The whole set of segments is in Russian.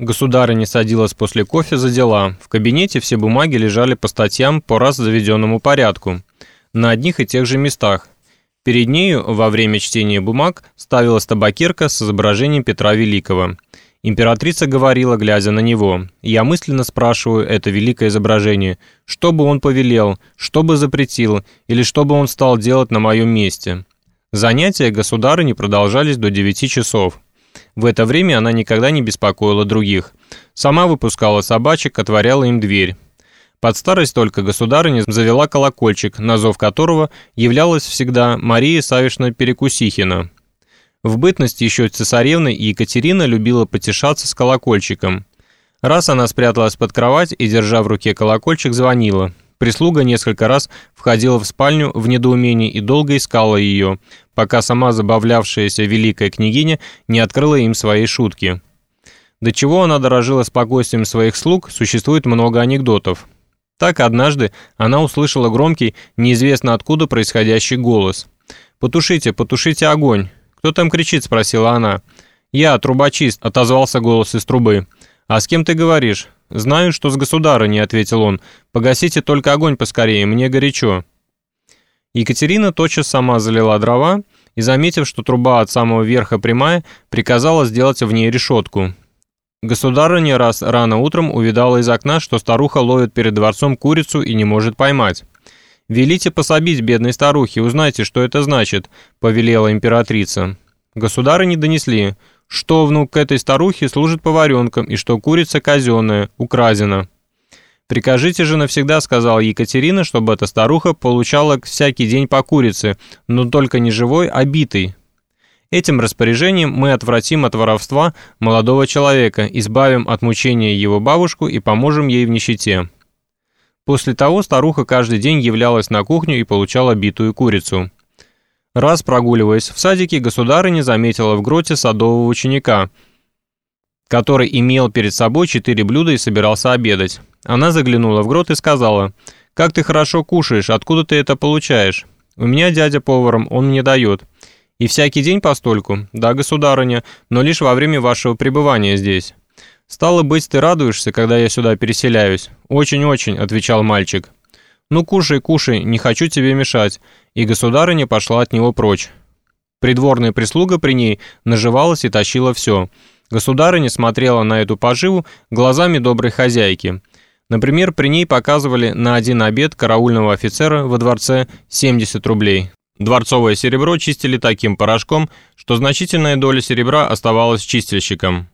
Государыня садилась после кофе за дела. В кабинете все бумаги лежали по статьям по раз заведенному порядку. На одних и тех же местах. Перед нею во время чтения бумаг ставилась табакерка с изображением Петра Великого. Императрица говорила, глядя на него, «Я мысленно спрашиваю это великое изображение, что бы он повелел, что бы запретил, или что бы он стал делать на моем месте». Занятия государыни продолжались до 9 часов. В это время она никогда не беспокоила других. Сама выпускала собачек, отворяла им дверь. Под старость только государыня завела колокольчик, на зов которого являлась всегда Мария Савишна Перекусихина. В бытность еще цесаревной Екатерина любила потешаться с колокольчиком. Раз она спряталась под кровать и, держа в руке колокольчик, звонила. Прислуга несколько раз входила в спальню в недоумении и долго искала ее, пока сама забавлявшаяся великая княгиня не открыла им свои шутки. До чего она дорожила спокойствием своих слуг, существует много анекдотов. Так однажды она услышала громкий, неизвестно откуда происходящий голос. «Потушите, потушите огонь!» «Кто там кричит?» – спросила она. «Я, трубочист», – отозвался голос из трубы. «А с кем ты говоришь?» «Знаю, что с государыней», — ответил он. «Погасите только огонь поскорее, мне горячо». Екатерина тотчас сама залила дрова и, заметив, что труба от самого верха прямая, приказала сделать в ней решетку. Государыня раз рано утром увидала из окна, что старуха ловит перед дворцом курицу и не может поймать. «Велите пособить бедной старухе, узнайте, что это значит», — повелела императрица. Государы не донесли что внук этой старухи служит поваренком и что курица казенная, украдена. «Прикажите же навсегда», — сказала Екатерина, «чтобы эта старуха получала всякий день по курице, но только не живой, а битой». Этим распоряжением мы отвратим от воровства молодого человека, избавим от мучения его бабушку и поможем ей в нищете. После того старуха каждый день являлась на кухню и получала битую курицу. Раз прогуливаясь в садике, государыня заметила в гроте садового ученика, который имел перед собой четыре блюда и собирался обедать. Она заглянула в грот и сказала, «Как ты хорошо кушаешь, откуда ты это получаешь? У меня дядя поваром, он мне дает. И всякий день постольку? Да, государыня, но лишь во время вашего пребывания здесь». «Стало быть, ты радуешься, когда я сюда переселяюсь?» «Очень-очень», — отвечал мальчик. «Ну, кушай, кушай, не хочу тебе мешать», и государыня пошла от него прочь. Придворная прислуга при ней наживалась и тащила все. Государыня смотрела на эту поживу глазами доброй хозяйки. Например, при ней показывали на один обед караульного офицера во дворце 70 рублей. Дворцовое серебро чистили таким порошком, что значительная доля серебра оставалась чистильщиком.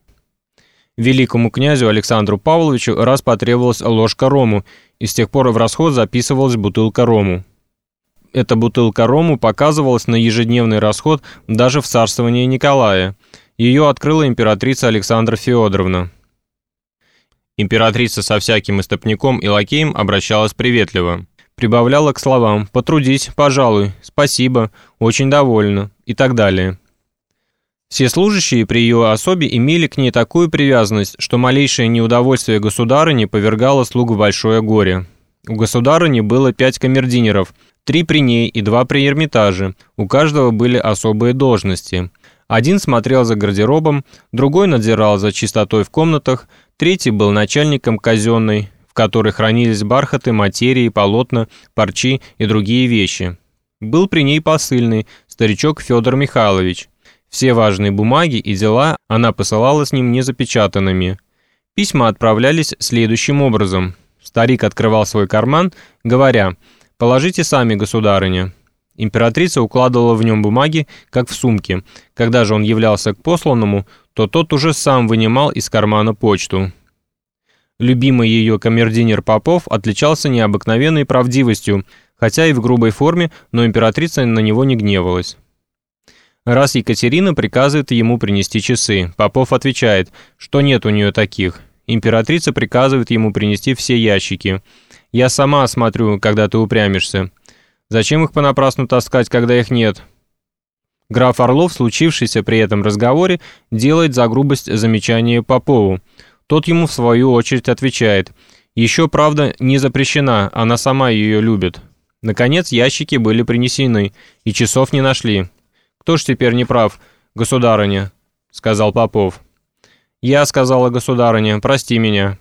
Великому князю Александру Павловичу раз потребовалась ложка рому, и с тех пор в расход записывалась бутылка рому. Эта бутылка рому показывалась на ежедневный расход даже в царствовании Николая. Ее открыла императрица Александра Феодоровна. Императрица со всяким истопником и лакеем обращалась приветливо. Прибавляла к словам «потрудись, пожалуй», «спасибо», «очень довольна» и так далее. Все служащие при ее особе имели к ней такую привязанность, что малейшее неудовольствие государыни повергало слуг в большое горе. У государыни было пять камердинеров, три при ней и два при Эрмитаже, у каждого были особые должности. Один смотрел за гардеробом, другой надзирал за чистотой в комнатах, третий был начальником казенной, в которой хранились бархаты, материи, полотна, парчи и другие вещи. Был при ней посыльный, старичок Федор Михайлович – все важные бумаги и дела она посылала с ним незапечатанными. Письма отправлялись следующим образом. Старик открывал свой карман, говоря «Положите сами, государыня». Императрица укладывала в нем бумаги, как в сумке. Когда же он являлся к посланному, то тот уже сам вынимал из кармана почту. Любимый ее камердинер Попов отличался необыкновенной правдивостью, хотя и в грубой форме, но императрица на него не гневалась. Раз Екатерина приказывает ему принести часы, Попов отвечает, что нет у нее таких. Императрица приказывает ему принести все ящики. «Я сама осмотрю, когда ты упрямишься. Зачем их понапрасну таскать, когда их нет?» Граф Орлов, случившийся при этом разговоре, делает за грубость замечание Попову. Тот ему в свою очередь отвечает. «Еще, правда, не запрещена, она сама ее любит». Наконец ящики были принесены, и часов не нашли. «Кто ж теперь не прав, государыня?» — сказал Попов. «Я, — сказала государыня, — прости меня».